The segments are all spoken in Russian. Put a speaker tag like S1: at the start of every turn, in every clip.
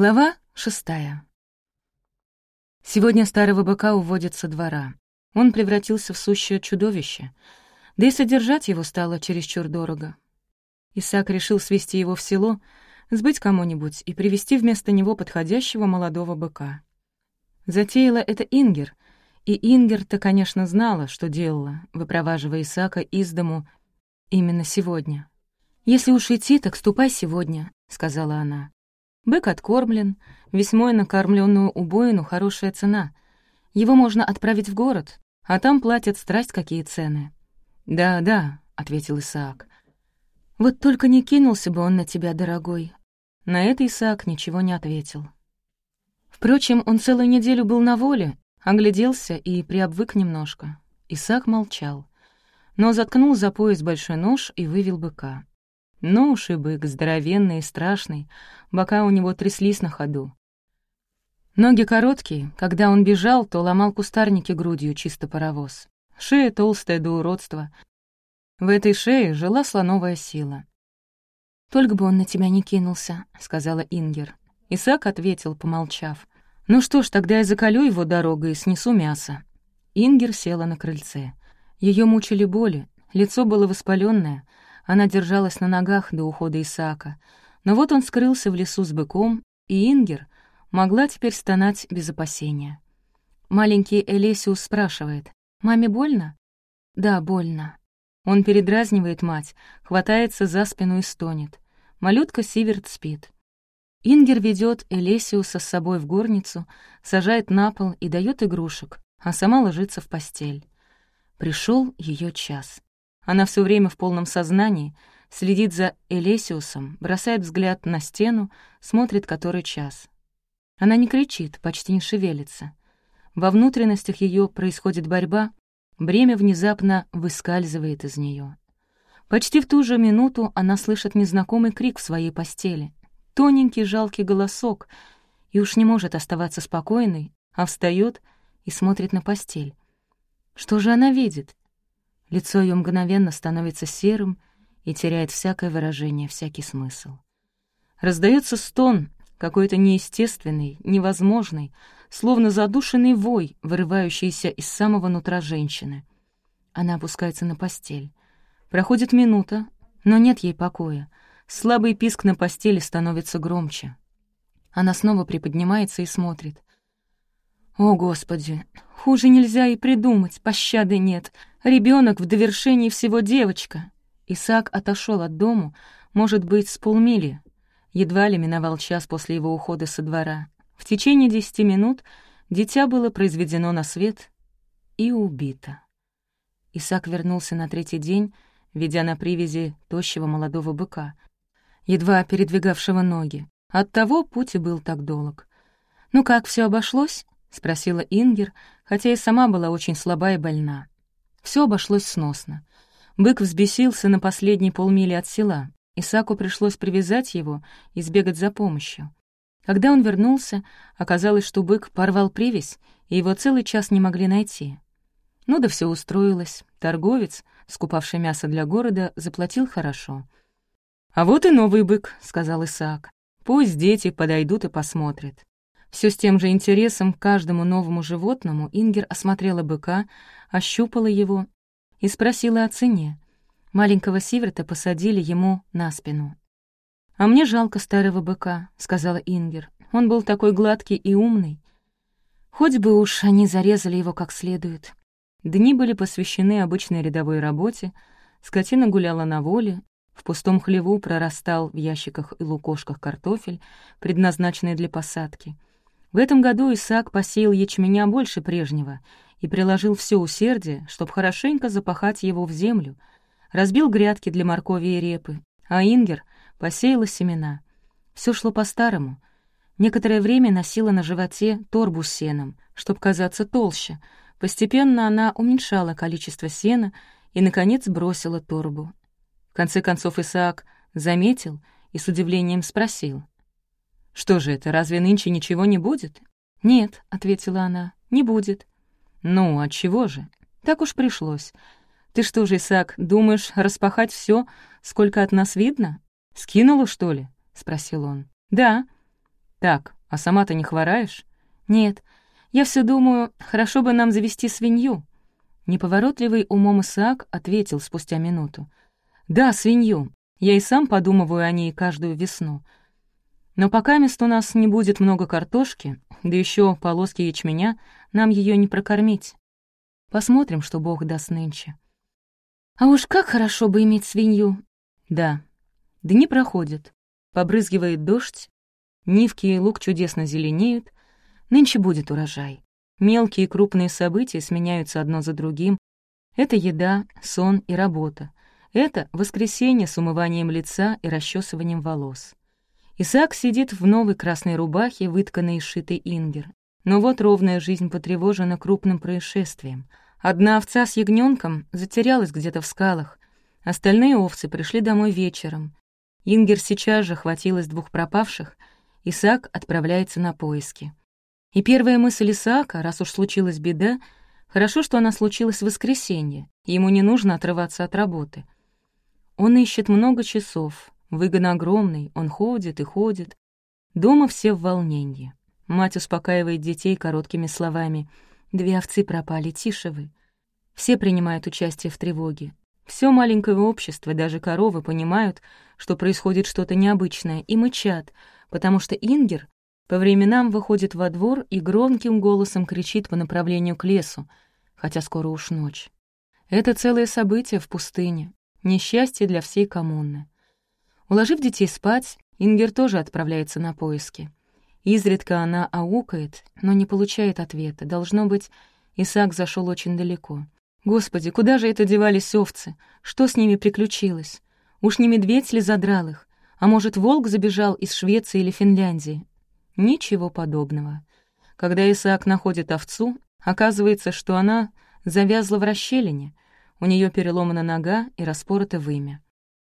S1: Глава шестая. Сегодня старого быка уводят со двора. Он превратился в сущее чудовище, да и содержать его стало чересчур дорого. Исаак решил свести его в село, сбыть кому-нибудь и привести вместо него подходящего молодого быка. Затеяла это Ингер, и Ингер-то, конечно, знала, что делала, выпроваживая Исаака из дому именно сегодня. «Если уж идти, так ступай сегодня», — сказала она. Бык откормлен, весьмой накормленную убоину хорошая цена. Его можно отправить в город, а там платят страсть какие цены. «Да, да», — ответил Исаак. «Вот только не кинулся бы он на тебя, дорогой». На это Исаак ничего не ответил. Впрочем, он целую неделю был на воле, огляделся и приобвык немножко. Исаак молчал, но заткнул за пояс большой нож и вывел быка. Ну уж и бык, здоровенный и страшный, бока у него тряслись на ходу. Ноги короткие, когда он бежал, то ломал кустарники грудью, чисто паровоз. Шея толстая до уродства. В этой шее жила слоновая сила. «Только бы он на тебя не кинулся», — сказала Ингер. Исаак ответил, помолчав. «Ну что ж, тогда я заколю его дорогой и снесу мясо». Ингер села на крыльце. Ее мучили боли, лицо было воспаленное, она держалась на ногах до ухода Исаака. Но вот он скрылся в лесу с быком, и Ингер могла теперь стонать без опасения. Маленький Элесиус спрашивает, «Маме больно?» «Да, больно». Он передразнивает мать, хватается за спину и стонет. Малютка Сиверт спит. Ингер ведет Элесиуса с собой в горницу, сажает на пол и дает игрушек, а сама ложится в постель. Пришел ее час. Она все время в полном сознании, следит за Элесиусом, бросает взгляд на стену, смотрит который час. Она не кричит, почти не шевелится. Во внутренностях ее происходит борьба, бремя внезапно выскальзывает из нее. Почти в ту же минуту она слышит незнакомый крик в своей постели. Тоненький жалкий голосок, и уж не может оставаться спокойной, а встает и смотрит на постель. Что же она видит? Лицо ее мгновенно становится серым и теряет всякое выражение, всякий смысл. Раздается стон, какой-то неестественный, невозможный, словно задушенный вой, вырывающийся из самого нутра женщины. Она опускается на постель. Проходит минута, но нет ей покоя. Слабый писк на постели становится громче. Она снова приподнимается и смотрит. О, Господи, хуже нельзя и придумать, пощады нет. Ребенок в довершении всего девочка. Исаак отошел от дому, может быть, с полмили. Едва ли миновал час после его ухода со двора. В течение десяти минут дитя было произведено на свет и убито. Исаак вернулся на третий день, ведя на привязи тощего молодого быка, едва передвигавшего ноги. Оттого путь и был так долг. «Ну как, все обошлось?» — спросила Ингер, хотя и сама была очень слаба и больна. Все обошлось сносно. Бык взбесился на последней полмили от села. Исаку пришлось привязать его и сбегать за помощью. Когда он вернулся, оказалось, что бык порвал привязь, и его целый час не могли найти. Ну да все устроилось. Торговец, скупавший мясо для города, заплатил хорошо. «А вот и новый бык», — сказал Исаак. «Пусть дети подойдут и посмотрят». Все с тем же интересом к каждому новому животному Ингер осмотрела быка, ощупала его и спросила о цене. Маленького Сиверта посадили ему на спину. «А мне жалко старого быка», — сказала Ингер. «Он был такой гладкий и умный. Хоть бы уж они зарезали его как следует». Дни были посвящены обычной рядовой работе, скотина гуляла на воле, в пустом хлеву прорастал в ящиках и лукошках картофель, предназначенный для посадки — в этом году Исаак посеял ячменя больше прежнего и приложил все усердие, чтобы хорошенько запахать его в землю, разбил грядки для моркови и репы, а Ингер посеяла семена. Все шло по-старому. Некоторое время носила на животе торбу с сеном, чтобы казаться толще. Постепенно она уменьшала количество сена и, наконец, бросила торбу. В конце концов Исаак заметил и с удивлением спросил. «Что же это, разве нынче ничего не будет?» «Нет», — ответила она, — «не будет». «Ну, от чего же? Так уж пришлось. Ты что же, Исаак, думаешь распахать все, сколько от нас видно? Скинула, что ли?» — спросил он. «Да». «Так, а сама ты не хвораешь?» «Нет, я все думаю, хорошо бы нам завести свинью». Неповоротливый умом Исаак ответил спустя минуту. «Да, свинью. Я и сам подумываю о ней каждую весну. Но пока мест у нас не будет много картошки, да еще полоски ячменя, нам ее не прокормить. Посмотрим, что Бог даст нынче». «А уж как хорошо бы иметь свинью!» «Да. Дни проходят. Побрызгивает дождь, нивки и лук чудесно зеленеют, Нынче будет урожай. Мелкие и крупные события сменяются одно за другим. Это еда, сон и работа. Это воскресенье с умыванием лица и расчесыванием волос. Исаак сидит в новой красной рубахе, вытканной и сшитой ингер. Но вот ровная жизнь потревожена крупным происшествием. Одна овца с ягненком затерялась где-то в скалах. Остальные овцы пришли домой вечером. Ингер сейчас же хватилась двух пропавших. Исаак отправляется на поиски. И первая мысль Исаака, раз уж случилась беда, хорошо, что она случилась в воскресенье, ему не нужно отрываться от работы. Он ищет много часов, выгон огромный, он ходит и ходит. Дома все в волнении. Мать успокаивает детей короткими словами. «Две овцы пропали, тише вы». Все принимают участие в тревоге. Все маленькое общество, даже коровы, понимают, что происходит что-то необычное, и мычат, потому что Ингер по временам выходит во двор и громким голосом кричит по направлению к лесу, хотя скоро уж ночь. Это целое событие в пустыне, несчастье для всей коммуны. Уложив детей спать, Ингер тоже отправляется на поиски. Изредка она аукает, но не получает ответа. Должно быть, Исаак зашел очень далеко. Господи, куда же это девались овцы? Что с ними приключилось? Уж не медведь ли задрал их? А может, волк забежал из Швеции или Финляндии? Ничего подобного. Когда Исаак находит овцу, оказывается, что она завязла в расщелине, у нее переломана нога и распорота вымя.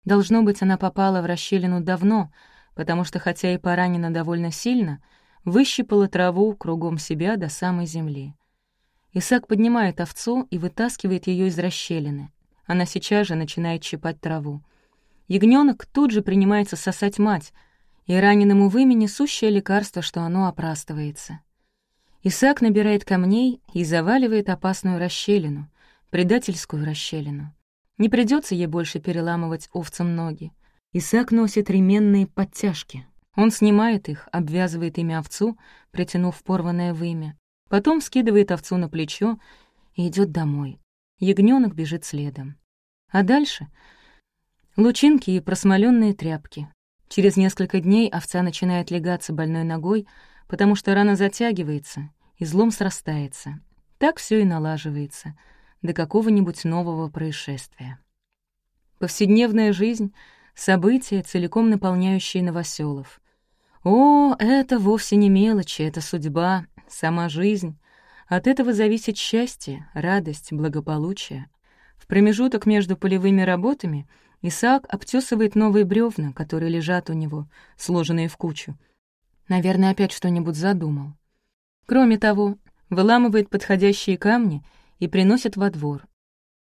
S1: Должно быть, она попала в расщелину давно, потому что, хотя и поранена довольно сильно, выщипала траву кругом себя до самой земли. Исаак поднимает овцу и вытаскивает ее из расщелины. Она сейчас же начинает щипать траву. Ягненок тут же принимается сосать мать, и раненому вымени сущее лекарство, что оно опрастывается. Исаак набирает камней и заваливает опасную расщелину, предательскую расщелину. Не придется ей больше переламывать овцам ноги. Исаак носит ременные подтяжки. Он снимает их, обвязывает ими овцу, притянув порванное вымя. Потом скидывает овцу на плечо и идет домой. Ягненок бежит следом. А дальше — лучинки и просмоленные тряпки, Через несколько дней овца начинает легаться больной ногой, потому что рана затягивается, и злом срастается. Так все и налаживается до какого-нибудь нового происшествия. Повседневная жизнь — события, целиком наполняющие новоселов. О, это вовсе не мелочи, это судьба, сама жизнь. От этого зависит счастье, радость, благополучие. В промежуток между полевыми работами — Исаак обтесывает новые бревна, которые лежат у него, сложенные в кучу. Наверное, опять что-нибудь задумал. Кроме того, выламывает подходящие камни и приносит во двор.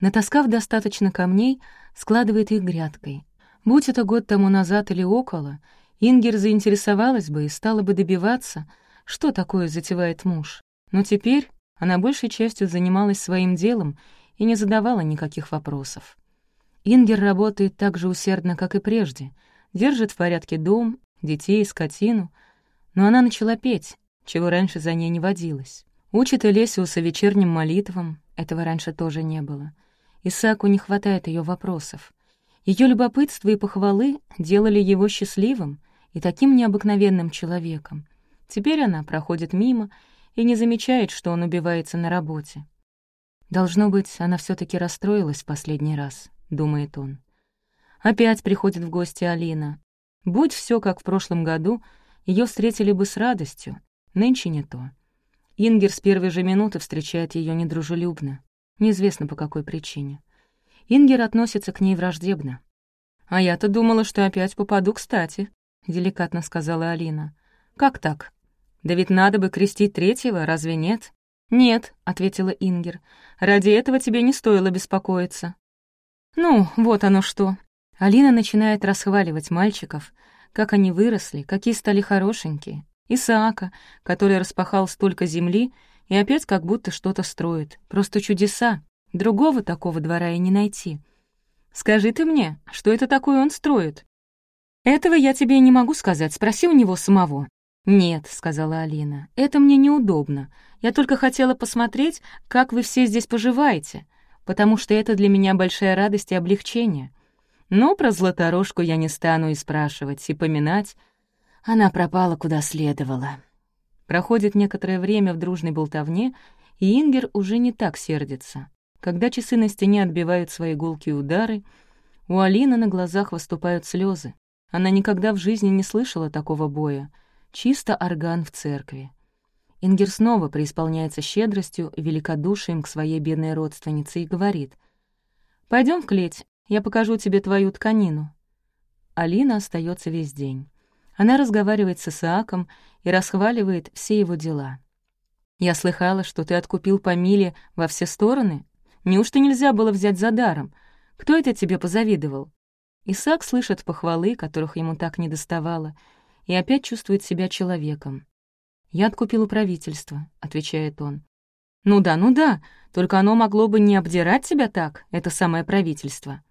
S1: Натаскав достаточно камней, складывает их грядкой. Будь это год тому назад или около, Ингер заинтересовалась бы и стала бы добиваться, что такое затевает муж. Но теперь она большей частью занималась своим делом и не задавала никаких вопросов. Ингер работает так же усердно, как и прежде, держит в порядке дом, детей, скотину, но она начала петь, чего раньше за ней не водилось. Учит Элесиуса вечерним молитвам, этого раньше тоже не было. Исааку не хватает ее вопросов. Ее любопытство и похвалы делали его счастливым и таким необыкновенным человеком. Теперь она проходит мимо и не замечает, что он убивается на работе. Должно быть, она все таки расстроилась в последний раз. — думает он. Опять приходит в гости Алина. Будь все как в прошлом году, ее встретили бы с радостью. Нынче не то. Ингер с первой же минуты встречает ее недружелюбно. Неизвестно по какой причине. Ингер относится к ней враждебно. «А я-то думала, что опять попаду кстати», — деликатно сказала Алина. «Как так? Да ведь надо бы крестить третьего, разве нет?» «Нет», — ответила Ингер. «Ради этого тебе не стоило беспокоиться. Ну, вот оно что. Алина начинает расхваливать мальчиков, как они выросли, какие стали хорошенькие. Исаака, который распахал столько земли и опять как будто что-то строит. Просто чудеса. Другого такого двора и не найти. Скажи ты мне, что это такое он строит?» «Этого я тебе не могу сказать, спроси у него самого». «Нет», — сказала Алина, — «это мне неудобно. Я только хотела посмотреть, как вы все здесь поживаете, потому что это для меня большая радость и облегчение. Но про Златорожку я не стану и спрашивать, и поминать. Она пропала куда следовало». Проходит некоторое время в дружной болтовне, и Ингер уже не так сердится. Когда часы на стене отбивают свои гулкие удары, у Алины на глазах выступают слезы. Она никогда в жизни не слышала такого боя. Чисто орган в церкви. Ингер снова преисполняется щедростью и великодушием к своей бедной родственнице и говорит, «Пойдем в клеть, я покажу тебе твою тканину». Алина остается весь день. Она разговаривает с Исааком и расхваливает все его дела. «Я слыхала, что ты откупил по миле во все стороны. Неужто нельзя было взять за даром? Кто это тебе позавидовал?» Исаак слышит похвалы, которых ему так не доставало, и опять чувствует себя человеком. «Я откупил у правительства», — отвечает он. «Ну да, ну да, только оно могло бы не обдирать тебя так, это самое правительство».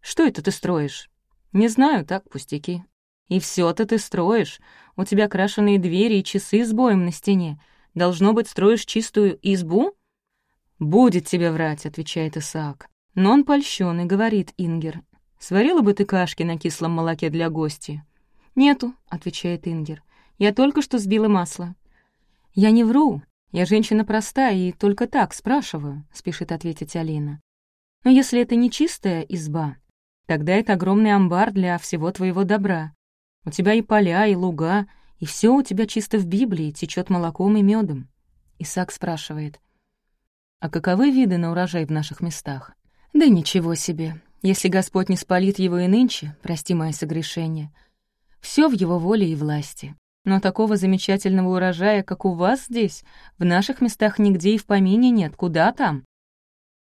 S1: «Что это ты строишь?» «Не знаю, так, пустяки». «И все то ты строишь. У тебя крашеные двери и часы с боем на стене. Должно быть, строишь чистую избу?» «Будет тебе врать», — отвечает Исаак. Но он польщен и говорит Ингер. «Сварила бы ты кашки на кислом молоке для гостей?» «Нету», — отвечает Ингер. «Я только что сбила масло». «Я не вру. Я женщина простая и только так спрашиваю», — спешит ответить Алина. «Но если это не чистая изба, тогда это огромный амбар для всего твоего добра. У тебя и поля, и луга, и все у тебя чисто в Библии, течет молоком и медом. Исаак спрашивает, а каковы виды на урожай в наших местах? Да ничего себе. Если Господь не спалит его и нынче, прости мое согрешение, все в его воле и власти. Но такого замечательного урожая, как у вас здесь, в наших местах нигде и в помине нет. Куда там?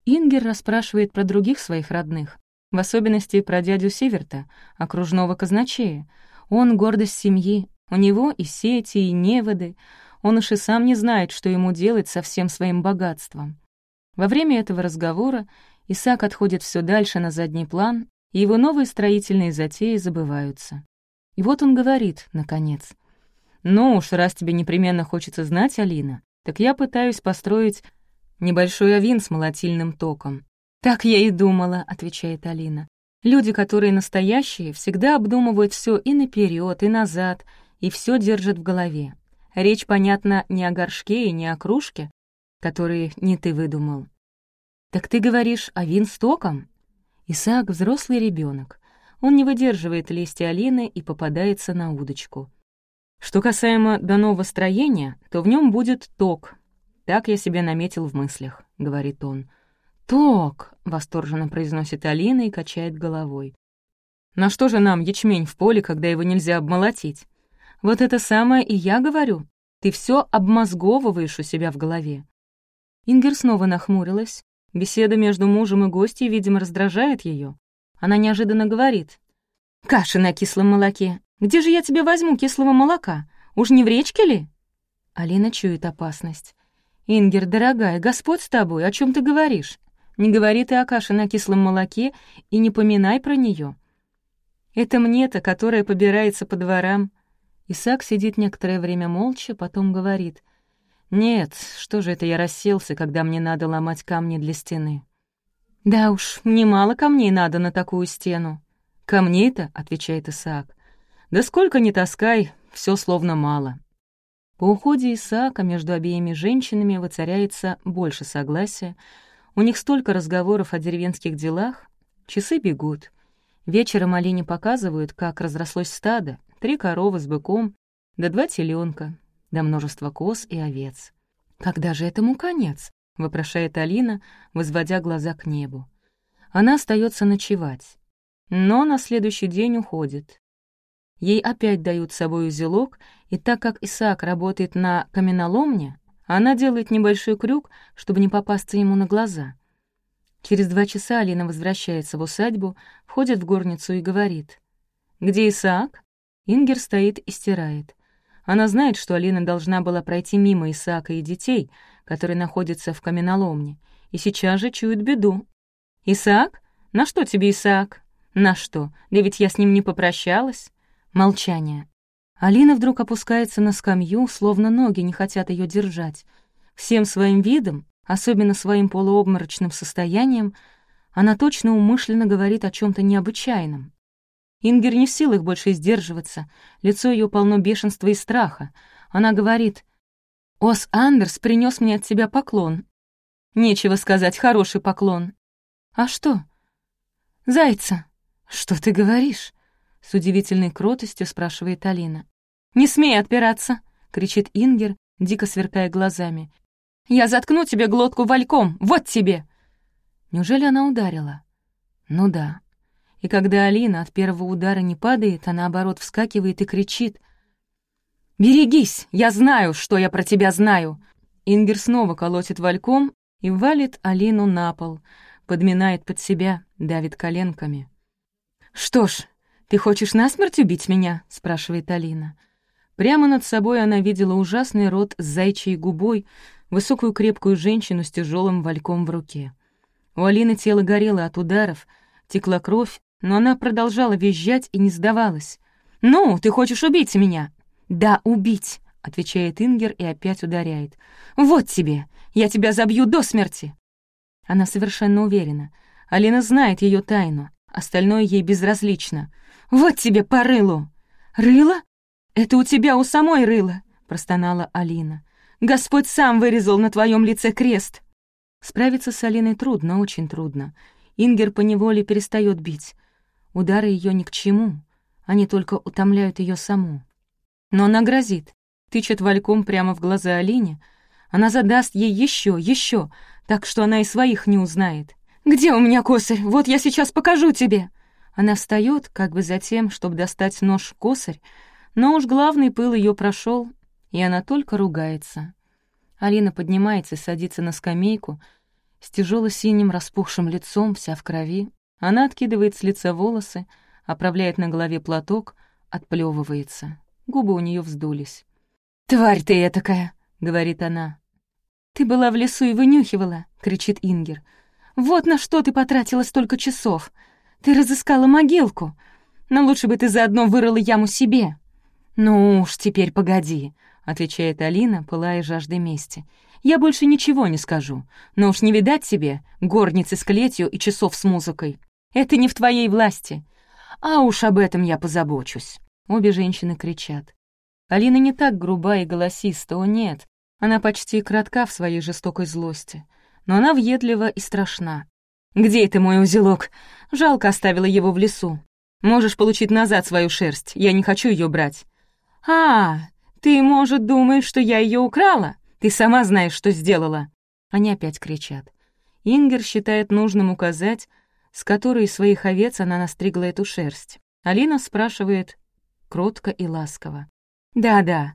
S1: Ингер расспрашивает про других своих родных, в особенности про дядю Северта, окружного казначея. Он — гордость семьи, у него и сети, и неводы. Он уж и сам не знает, что ему делать со всем своим богатством. Во время этого разговора Исаак отходит все дальше на задний план, и его новые строительные затеи забываются. И вот он говорит, наконец, «Ну уж, раз тебе непременно хочется знать, Алина, так я пытаюсь построить небольшой авин с молотильным током». «Так я и думала», — отвечает Алина. «Люди, которые настоящие, всегда обдумывают все и наперед, и назад, и все держат в голове. Речь, понятно, не о горшке и не о кружке, которые не ты выдумал. Так ты говоришь о винстоком? Исаак — взрослый ребенок. Он не выдерживает лести Алины и попадается на удочку. Что касаемо до нового строения, то в нем будет ток. Так я себе наметил в мыслях, — говорит он. «Ток!» — восторженно произносит Алина и качает головой. «На что же нам ячмень в поле, когда его нельзя обмолотить? Вот это самое и я говорю. Ты все обмозговываешь у себя в голове. Ингер снова нахмурилась. Беседа между мужем и гостьей, видимо, раздражает ее. Она неожиданно говорит. «Каша на кислом молоке. Где же я тебе возьму кислого молока? Уж не в речке ли?» Алина чует опасность. «Ингер, дорогая, Господь с тобой, о чем ты говоришь? Не говори ты о каше на кислом молоке и не поминай про нее. Это мне-то, которая побирается по дворам». Исаак сидит некоторое время молча, потом говорит — нет, что же это я расселся, когда мне надо ломать камни для стены? Да уж, немало камней надо на такую стену. Камней-то, — отвечает Исаак. Да сколько ни таскай, все словно мало. По уходе Исаака между обеими женщинами воцаряется больше согласия. У них столько разговоров о деревенских делах. Часы бегут. Вечером Алине показывают, как разрослось стадо, три коровы с быком, да два теленка, да множество коз и овец. «Когда же этому конец?» — вопрошает Алина, возводя глаза к небу. Она остается ночевать, но на следующий день уходит. Ей опять дают с собой узелок, и так как Исаак работает на каменоломне, она делает небольшой крюк, чтобы не попасться ему на глаза. Через два часа Алина возвращается в усадьбу, входит в горницу и говорит. «Где Исаак?» Ингер стоит и стирает. Она знает, что Алина должна была пройти мимо Исаака и детей, которые находятся в каменоломне, и сейчас же чует беду. «Исаак? На что тебе Исаак?» «На что? Да ведь я с ним не попрощалась». Молчание. Алина вдруг опускается на скамью, словно ноги не хотят ее держать. Всем своим видом, особенно своим полуобморочным состоянием, она точно умышленно говорит о чем то необычайном. Ингер не в силах больше сдерживаться, лицо ее полно бешенства и страха. Она говорит, «Ос Андерс принес мне от тебя поклон». Нечего сказать, хороший поклон. «А что?» «Зайца». «Что ты говоришь?» С удивительной кротостью спрашивает Алина. «Не смей отпираться!» — кричит Ингер, дико сверкая глазами. «Я заткну тебе глотку вальком! Вот тебе!» Неужели она ударила? Ну да. И когда Алина от первого удара не падает, а наоборот вскакивает и кричит. «Берегись! Я знаю, что я про тебя знаю!» Ингер снова колотит вальком и валит Алину на пол, подминает под себя, давит коленками. «Что ж, ты хочешь насмерть убить меня?» — спрашивает Алина. Прямо над собой она видела ужасный рот с зайчьей губой, высокую крепкую женщину с тяжелым вальком в руке. У Алины тело горело от ударов, текла кровь, но она продолжала визжать и не сдавалась. «Ну, ты хочешь убить меня?» «Да, убить», — отвечает Ингер и опять ударяет. «Вот тебе! Я тебя забью до смерти!» Она совершенно уверена. Алина знает ее тайну, остальное ей безразлично. «Вот тебе по рылу!» «Рыло? Это у тебя у самой рыло!» — простонала Алина. «Господь сам вырезал на твоем лице крест!» Справиться с Алиной трудно, очень трудно. Ингер поневоле перестает бить. Удары ее ни к чему, они только утомляют ее саму. Но она грозит, тычет вальком прямо в глаза Алине. Она задаст ей еще, еще, так что она и своих не узнает. «Где у меня косарь? Вот я сейчас покажу тебе!» Она встает, как бы за тем, чтобы достать нож-косарь, но уж главный пыл ее прошел, и она только ругается. Алина поднимается и садится на скамейку, с тяжело-синим распухшим лицом, вся в крови. Она откидывает с лица волосы, оправляет на голове платок, отплевывается. Губы у нее вздулись. «Тварь ты этакая!» — говорит она. «Ты была в лесу и вынюхивала!» — кричит Ингер. «Вот на что ты потратила столько часов! Ты разыскала могилку! Но лучше бы ты заодно вырыла яму себе!» «Ну уж, теперь погоди!» — отвечает Алина, пылая жаждой мести. «Я больше ничего не скажу. Но уж не видать тебе горницы с клетью и часов с музыкой. Это не в твоей власти. А уж об этом я позабочусь». Обе женщины кричат. Алина не так груба и голосиста, о нет. Она почти кратка в своей жестокой злости. Но она въедлива и страшна. «Где это мой узелок? Жалко оставила его в лесу. Можешь получить назад свою шерсть, я не хочу ее брать». «А, ты, может, думаешь, что я ее украла? Ты сама знаешь, что сделала». Они опять кричат. Ингер считает нужным указать, с которой из своих овец она настригла эту шерсть. Алина спрашивает кротко и ласково. «Да-да,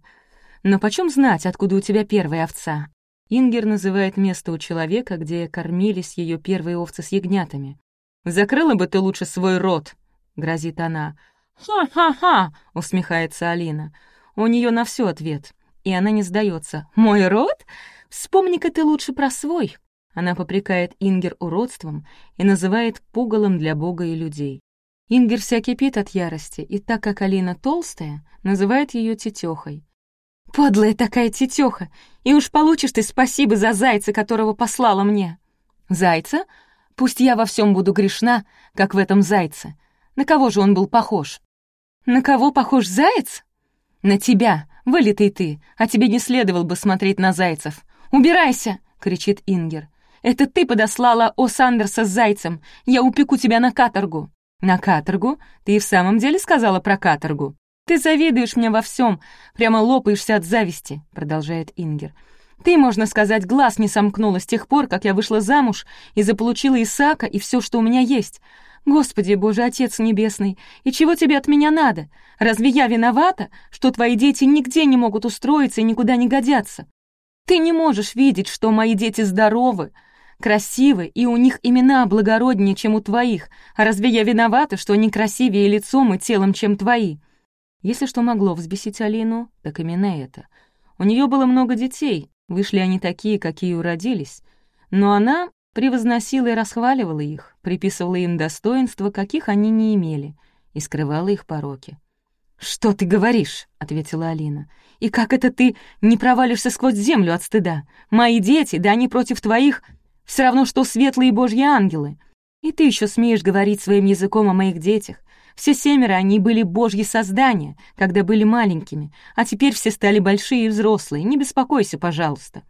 S1: но почем знать, откуда у тебя первая овца?» Ингер называет место у человека, где кормились ее первые овцы с ягнятами. «Закрыла бы ты лучше свой рот», — грозит она. «Ха-ха-ха!» — усмехается Алина. У нее на все ответ, и она не сдается. «Мой рот? Вспомни-ка ты лучше про свой. Она попрекает Ингер уродством и называет пугалом для Бога и людей. Ингер вся кипит от ярости, и так как Алина толстая, называет ее тетехой. «Подлая такая тетеха! И уж получишь ты спасибо за зайца, которого послала мне!» «Зайца? Пусть я во всем буду грешна, как в этом зайце. На кого же он был похож?» «На кого похож заяц?» «На тебя, вылитый ты, а тебе не следовало бы смотреть на зайцев. Убирайся!» — кричит Ингер. Это ты подослала О Сандерса с зайцем. Я упеку тебя на каторгу». «На каторгу? Ты и в самом деле сказала про каторгу?» «Ты завидуешь мне во всем, прямо лопаешься от зависти», — продолжает Ингер. «Ты, можно сказать, глаз не сомкнула с тех пор, как я вышла замуж и заполучила Исаака и все, что у меня есть. Господи, Боже, Отец Небесный, и чего тебе от меня надо? Разве я виновата, что твои дети нигде не могут устроиться и никуда не годятся? Ты не можешь видеть, что мои дети здоровы, красивы, и у них имена благороднее, чем у твоих. А разве я виновата, что они красивее лицом и телом, чем твои? Если что могло взбесить Алину, так именно это. У нее было много детей, вышли они такие, какие уродились, но она превозносила и расхваливала их, приписывала им достоинства, каких они не имели, и скрывала их пороки. «Что ты говоришь?» — ответила Алина. «И как это ты не провалишься сквозь землю от стыда? Мои дети, да они против твоих, все равно, что светлые божьи ангелы. И ты еще смеешь говорить своим языком о моих детях. Все семеро они были божьи создания, когда были маленькими, а теперь все стали большие и взрослые. Не беспокойся, пожалуйста».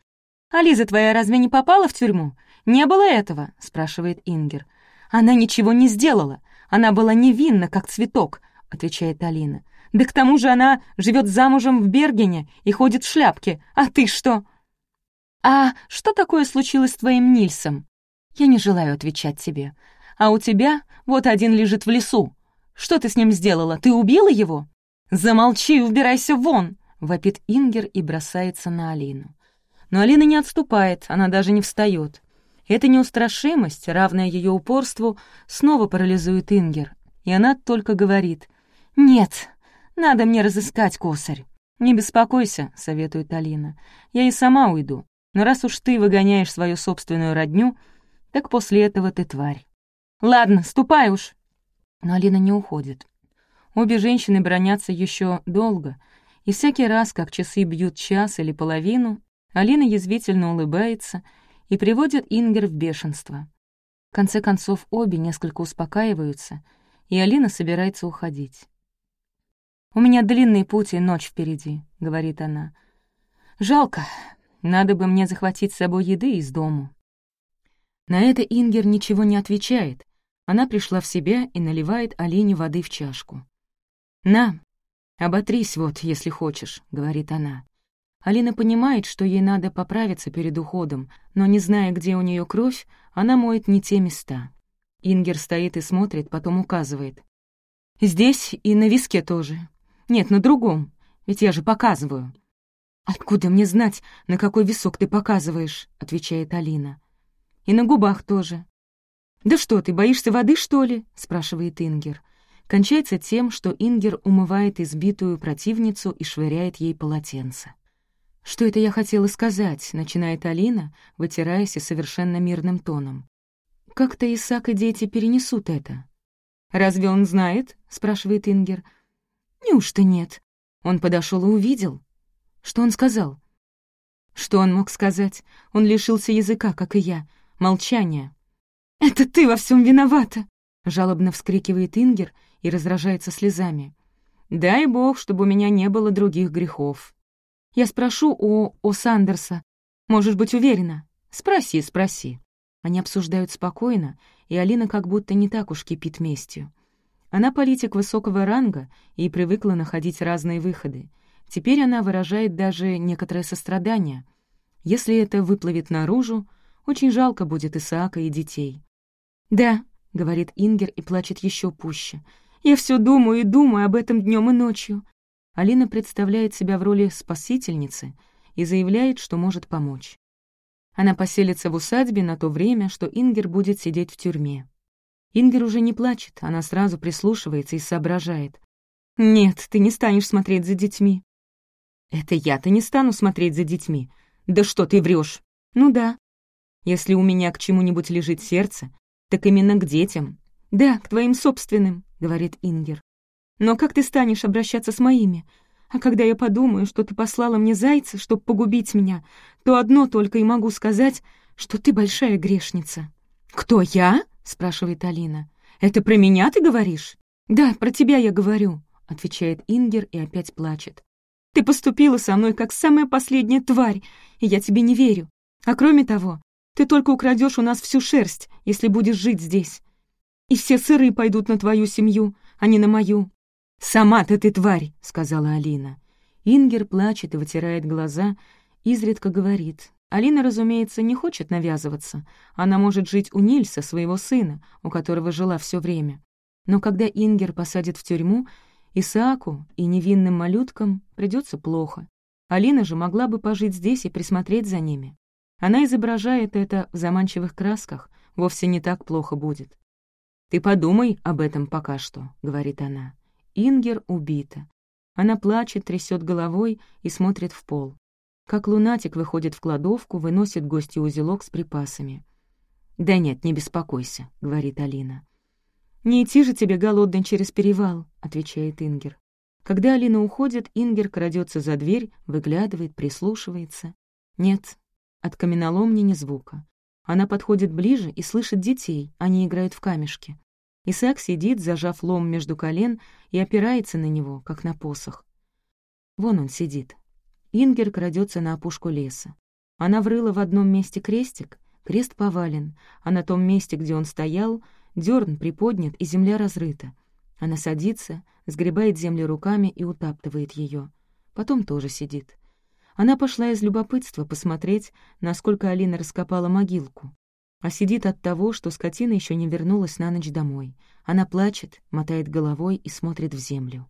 S1: «А Лиза твоя разве не попала в тюрьму? Не было этого?» — спрашивает Ингер. «Она ничего не сделала. Она была невинна, как цветок», — отвечает Алина. Да к тому же она живет замужем в Бергене и ходит в шляпке. А ты что?» «А что такое случилось с твоим Нильсом?» «Я не желаю отвечать тебе. А у тебя вот один лежит в лесу. Что ты с ним сделала? Ты убила его?» «Замолчи и убирайся вон!» — вопит Ингер и бросается на Алину. Но Алина не отступает, она даже не встает. Эта неустрашимость, равная ее упорству, снова парализует Ингер, и она только говорит «Нет, надо мне разыскать косарь». «Не беспокойся», — советует Алина. «Я и сама уйду. Но раз уж ты выгоняешь свою собственную родню, так после этого ты тварь». «Ладно, ступай уж». Но Алина не уходит. Обе женщины бронятся еще долго, и всякий раз, как часы бьют час или половину, Алина язвительно улыбается и приводит Ингер в бешенство. В конце концов, обе несколько успокаиваются, и Алина собирается уходить. «У меня длинный путь и ночь впереди», — говорит она. «Жалко. Надо бы мне захватить с собой еды из дому». На это Ингер ничего не отвечает. Она пришла в себя и наливает Алине воды в чашку. «На, оботрись вот, если хочешь», — говорит она. Алина понимает, что ей надо поправиться перед уходом, но, не зная, где у нее кровь, она моет не те места. Ингер стоит и смотрит, потом указывает. «Здесь и на виске тоже. Нет, на другом, ведь я же показываю». «Откуда мне знать, на какой висок ты показываешь?» — отвечает Алина. «И на губах тоже». «Да что, ты боишься воды, что ли?» — спрашивает Ингер. Кончается тем, что Ингер умывает избитую противницу и швыряет ей полотенце. «Что это я хотела сказать?» — начинает Алина, вытираясь и совершенно мирным тоном. «Как-то Исаак и дети перенесут это». «Разве он знает?» — спрашивает Ингер. Неужто нет? Он подошел и увидел. Что он сказал? Что он мог сказать? Он лишился языка, как и я. Молчания. «Это ты во всем виновата!» — жалобно вскрикивает Ингер и разражается слезами. «Дай бог, чтобы у меня не было других грехов. Я спрошу у О. Сандерса. Можешь быть уверена? Спроси, спроси». Они обсуждают спокойно, и Алина как будто не так уж кипит местью. Она политик высокого ранга и привыкла находить разные выходы. Теперь она выражает даже некоторое сострадание. Если это выплывет наружу, очень жалко будет Исаака и детей. «Да», — говорит Ингер и плачет еще пуще, — «я все думаю и думаю об этом днем и ночью». Алина представляет себя в роли спасительницы и заявляет, что может помочь. Она поселится в усадьбе на то время, что Ингер будет сидеть в тюрьме. Ингер уже не плачет, она сразу прислушивается и соображает. «Нет, ты не станешь смотреть за детьми». «Это я-то не стану смотреть за детьми. Да что ты врешь? «Ну да. Если у меня к чему-нибудь лежит сердце, так именно к детям». «Да, к твоим собственным», — говорит Ингер. «Но как ты станешь обращаться с моими? А когда я подумаю, что ты послала мне зайца, чтобы погубить меня, то одно только и могу сказать, что ты большая грешница». «Кто я?» — спрашивает Алина. «Это про меня ты говоришь?» «Да, про тебя я говорю», — отвечает Ингер и опять плачет. «Ты поступила со мной как самая последняя тварь, и я тебе не верю. А кроме того, ты только украдешь у нас всю шерсть, если будешь жить здесь. И все сыры пойдут на твою семью, а не на мою». «Сама-то ты тварь», — сказала Алина. Ингер плачет и вытирает глаза, изредка говорит. Алина, разумеется, не хочет навязываться. Она может жить у Нильса, своего сына, у которого жила все время. Но когда Ингер посадит в тюрьму, Исааку и невинным малюткам придется плохо. Алина же могла бы пожить здесь и присмотреть за ними. Она изображает это в заманчивых красках, вовсе не так плохо будет. «Ты подумай об этом пока что», — говорит она. Ингер убита. Она плачет, трясет головой и смотрит в пол. Как лунатик выходит в кладовку, выносит гостю узелок с припасами. «Да нет, не беспокойся», — говорит Алина. «Не идти же тебе голодный через перевал», — отвечает Ингер. Когда Алина уходит, Ингер крадется за дверь, выглядывает, прислушивается. Нет, от каменоломни ни звука. Она подходит ближе и слышит детей, они играют в камешки. Исаак сидит, зажав лом между колен, и опирается на него, как на посох. Вон он сидит. Ингер крадется на опушку леса. Она врыла в одном месте крестик, крест повален, а на том месте, где он стоял, дерн приподнят и земля разрыта. Она садится, сгребает землю руками и утаптывает ее. Потом тоже сидит. Она пошла из любопытства посмотреть, насколько Алина раскопала могилку а сидит от того, что скотина еще не вернулась на ночь домой. Она плачет, мотает головой и смотрит в землю.